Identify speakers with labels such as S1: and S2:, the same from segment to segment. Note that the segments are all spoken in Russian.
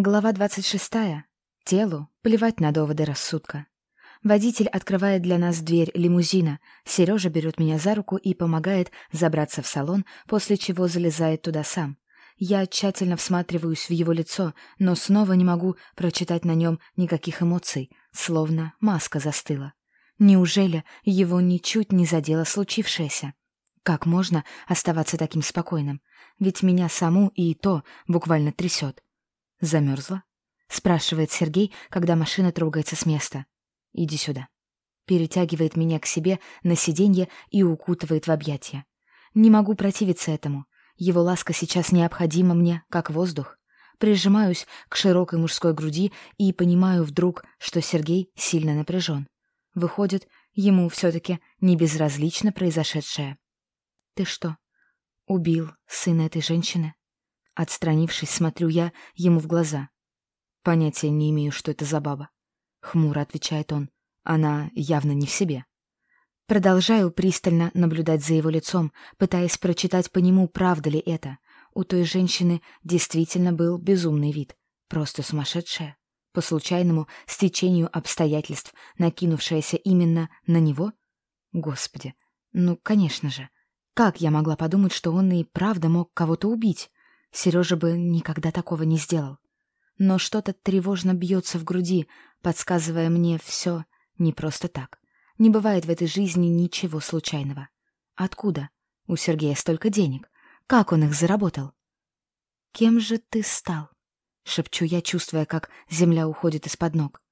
S1: Глава 26. Телу плевать на доводы рассудка. Водитель открывает для нас дверь лимузина. Сережа берет меня за руку и помогает забраться в салон, после чего залезает туда сам. Я тщательно всматриваюсь в его лицо, но снова не могу прочитать на нем никаких эмоций, словно маска застыла. Неужели его ничуть не задело случившееся? Как можно оставаться таким спокойным? Ведь меня саму и то буквально трясет. «Замерзла?» — спрашивает Сергей, когда машина трогается с места. «Иди сюда». Перетягивает меня к себе на сиденье и укутывает в объятия. Не могу противиться этому. Его ласка сейчас необходима мне, как воздух. Прижимаюсь к широкой мужской груди и понимаю вдруг, что Сергей сильно напряжен. Выходит, ему все-таки не безразлично произошедшее. «Ты что, убил сына этой женщины?» Отстранившись, смотрю я ему в глаза. Понятия не имею, что это за баба. Хмуро отвечает он. Она явно не в себе. Продолжаю пристально наблюдать за его лицом, пытаясь прочитать по нему, правда ли это. У той женщины действительно был безумный вид. Просто сумасшедшая. По случайному стечению обстоятельств, накинувшаяся именно на него? Господи, ну, конечно же. Как я могла подумать, что он и правда мог кого-то убить? Сережа бы никогда такого не сделал. Но что-то тревожно бьется в груди, подсказывая мне все не просто так. Не бывает в этой жизни ничего случайного. Откуда у Сергея столько денег? Как он их заработал? «Кем же ты стал?» — шепчу я, чувствуя, как земля уходит из-под ног.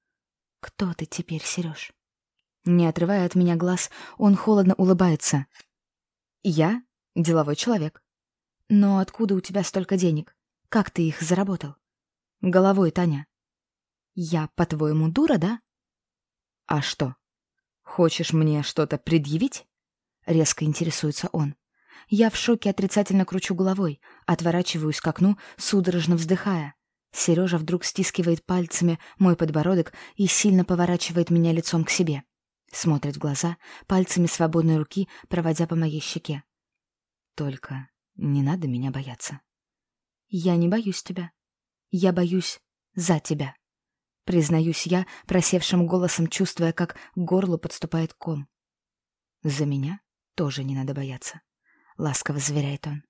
S1: «Кто ты теперь, Сереж?» Не отрывая от меня глаз, он холодно улыбается. «Я — деловой человек. Но откуда у тебя столько денег? Как ты их заработал? Головой, Таня. Я, по-твоему, дура, да? А что? Хочешь мне что-то предъявить? Резко интересуется он. Я в шоке отрицательно кручу головой, отворачиваюсь к окну, судорожно вздыхая. Сережа вдруг стискивает пальцами мой подбородок и сильно поворачивает меня лицом к себе. Смотрит в глаза, пальцами свободной руки, проводя по моей щеке. Только не надо меня бояться. Я не боюсь тебя. Я боюсь за тебя. Признаюсь я, просевшим голосом, чувствуя, как к горлу подступает ком. За меня тоже не надо бояться. Ласково заверяет он.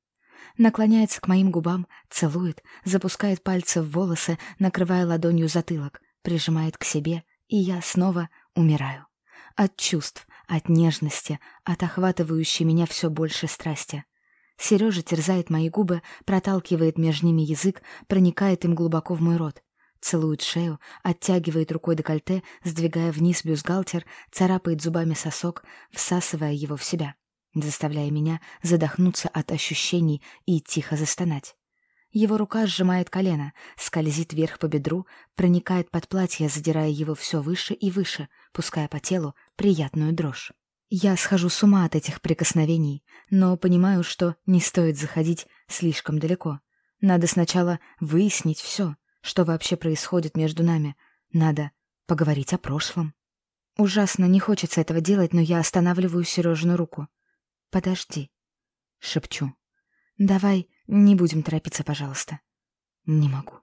S1: Наклоняется к моим губам, целует, запускает пальцы в волосы, накрывая ладонью затылок, прижимает к себе, и я снова умираю. От чувств, от нежности, от охватывающей меня все больше страсти — Сережа терзает мои губы, проталкивает между ними язык, проникает им глубоко в мой рот. Целует шею, оттягивает рукой декольте, сдвигая вниз бюстгальтер, царапает зубами сосок, всасывая его в себя, заставляя меня задохнуться от ощущений и тихо застонать. Его рука сжимает колено, скользит вверх по бедру, проникает под платье, задирая его все выше и выше, пуская по телу приятную дрожь. Я схожу с ума от этих прикосновений, но понимаю, что не стоит заходить слишком далеко. Надо сначала выяснить все, что вообще происходит между нами. Надо поговорить о прошлом. Ужасно не хочется этого делать, но я останавливаю Сережину руку. «Подожди», — шепчу. «Давай не будем торопиться, пожалуйста». «Не могу.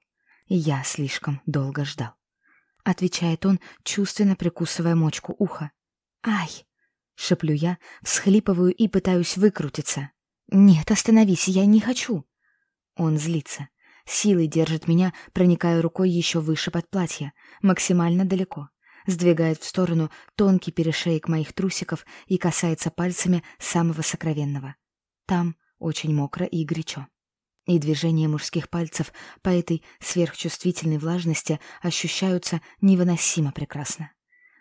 S1: Я слишком долго ждал», — отвечает он, чувственно прикусывая мочку уха. «Ай!» — шеплю я, всхлипываю и пытаюсь выкрутиться. «Нет, остановись, я не хочу!» Он злится. Силой держит меня, проникая рукой еще выше под платье, максимально далеко. Сдвигает в сторону тонкий перешеек моих трусиков и касается пальцами самого сокровенного. Там очень мокро и горячо. И движения мужских пальцев по этой сверхчувствительной влажности ощущаются невыносимо прекрасно.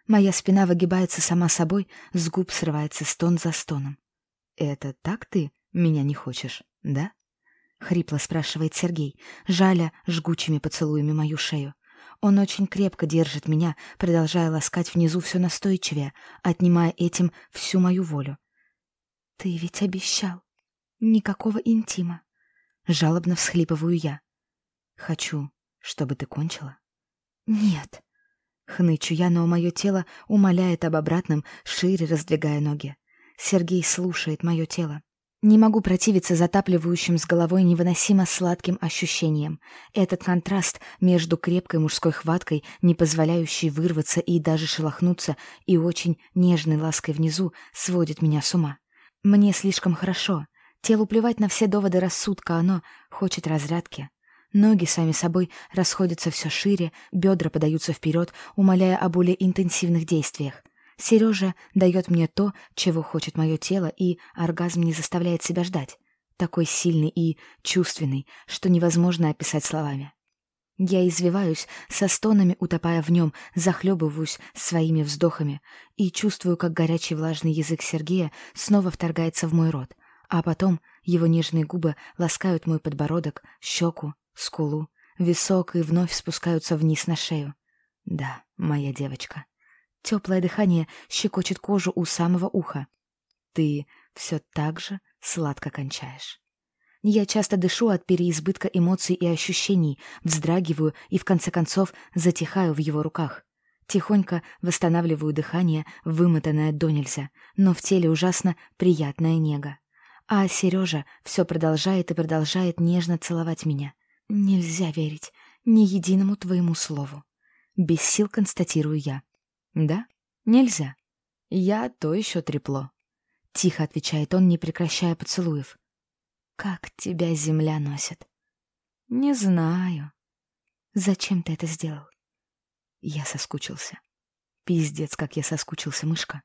S1: Моя спина выгибается сама собой, с губ срывается стон за стоном. «Это так ты меня не хочешь, да?» — хрипло спрашивает Сергей, жаля жгучими поцелуями мою шею. Он очень крепко держит меня, продолжая ласкать внизу все настойчивее, отнимая этим всю мою волю. «Ты ведь обещал. Никакого интима». Жалобно всхлипываю я. «Хочу, чтобы ты кончила». «Нет», Хнычу я, но мое тело умоляет об обратном, шире раздвигая ноги. Сергей слушает мое тело. Не могу противиться затапливающим с головой невыносимо сладким ощущениям. Этот контраст между крепкой мужской хваткой, не позволяющей вырваться и даже шелохнуться, и очень нежной лаской внизу, сводит меня с ума. Мне слишком хорошо. Телу плевать на все доводы рассудка, оно хочет разрядки. Ноги сами собой расходятся все шире, бедра подаются вперед, умоляя о более интенсивных действиях. Сережа дает мне то, чего хочет мое тело, и оргазм не заставляет себя ждать. Такой сильный и чувственный, что невозможно описать словами. Я извиваюсь, со стонами утопая в нем, захлебываюсь своими вздохами и чувствую, как горячий влажный язык Сергея снова вторгается в мой рот, а потом его нежные губы ласкают мой подбородок, щеку, скулу, висок и вновь спускаются вниз на шею. Да, моя девочка. Теплое дыхание щекочет кожу у самого уха. Ты все так же сладко кончаешь. Я часто дышу от переизбытка эмоций и ощущений, вздрагиваю и, в конце концов, затихаю в его руках. Тихонько восстанавливаю дыхание, вымотанное до нельзя, но в теле ужасно приятная нега. А Сережа все продолжает и продолжает нежно целовать меня. Нельзя верить ни единому твоему слову. Без сил констатирую я. «Да? Нельзя. Я то еще трепло». Тихо отвечает он, не прекращая поцелуев. «Как тебя земля носит?» «Не знаю». «Зачем ты это сделал?» Я соскучился. Пиздец, как я соскучился, мышка.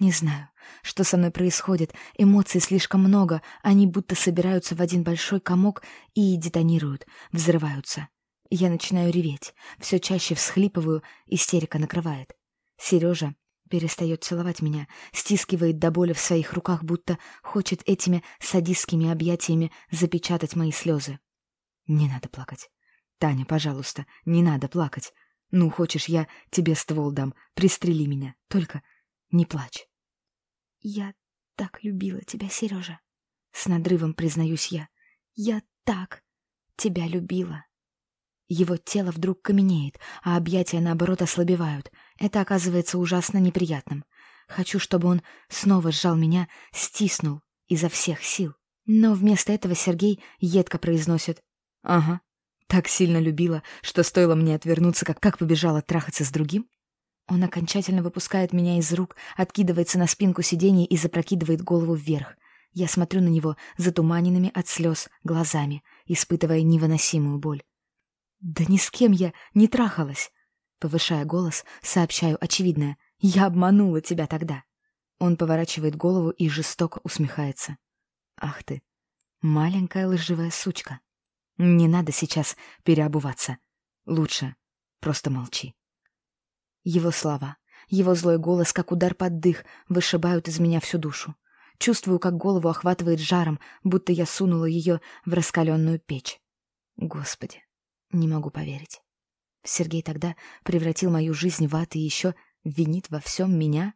S1: Не знаю, что со мной происходит. Эмоций слишком много, они будто собираются в один большой комок и детонируют, взрываются. Я начинаю реветь, все чаще всхлипываю, истерика накрывает. Сережа перестает целовать меня, стискивает до боли в своих руках, будто хочет этими садистскими объятиями запечатать мои слезы. Не надо плакать. Таня, пожалуйста, не надо плакать. Ну, хочешь, я тебе ствол дам, пристрели меня. Только не плачь. Я так любила тебя, Сережа. С надрывом признаюсь я. Я так тебя любила. Его тело вдруг каменеет, а объятия, наоборот, ослабевают. Это оказывается ужасно неприятным. Хочу, чтобы он снова сжал меня, стиснул изо всех сил. Но вместо этого Сергей едко произносит «Ага, так сильно любила, что стоило мне отвернуться, как, как побежала трахаться с другим?» Он окончательно выпускает меня из рук, откидывается на спинку сиденья и запрокидывает голову вверх. Я смотрю на него затуманенными от слез глазами, испытывая невыносимую боль. «Да ни с кем я не трахалась!» Повышая голос, сообщаю очевидное. «Я обманула тебя тогда!» Он поворачивает голову и жестоко усмехается. «Ах ты, маленькая лживая сучка! Не надо сейчас переобуваться. Лучше просто молчи». Его слова, его злой голос, как удар под дых, вышибают из меня всю душу. Чувствую, как голову охватывает жаром, будто я сунула ее в раскаленную печь. Господи, не могу поверить. Сергей тогда превратил мою жизнь в ад и еще винит во всем меня?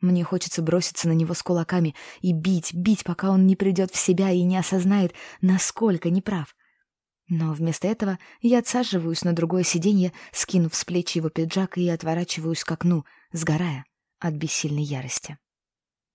S1: Мне хочется броситься на него с кулаками и бить, бить, пока он не придет в себя и не осознает, насколько неправ. Но вместо этого я отсаживаюсь на другое сиденье, скинув с плеч его пиджак и отворачиваюсь к окну, сгорая от бессильной ярости.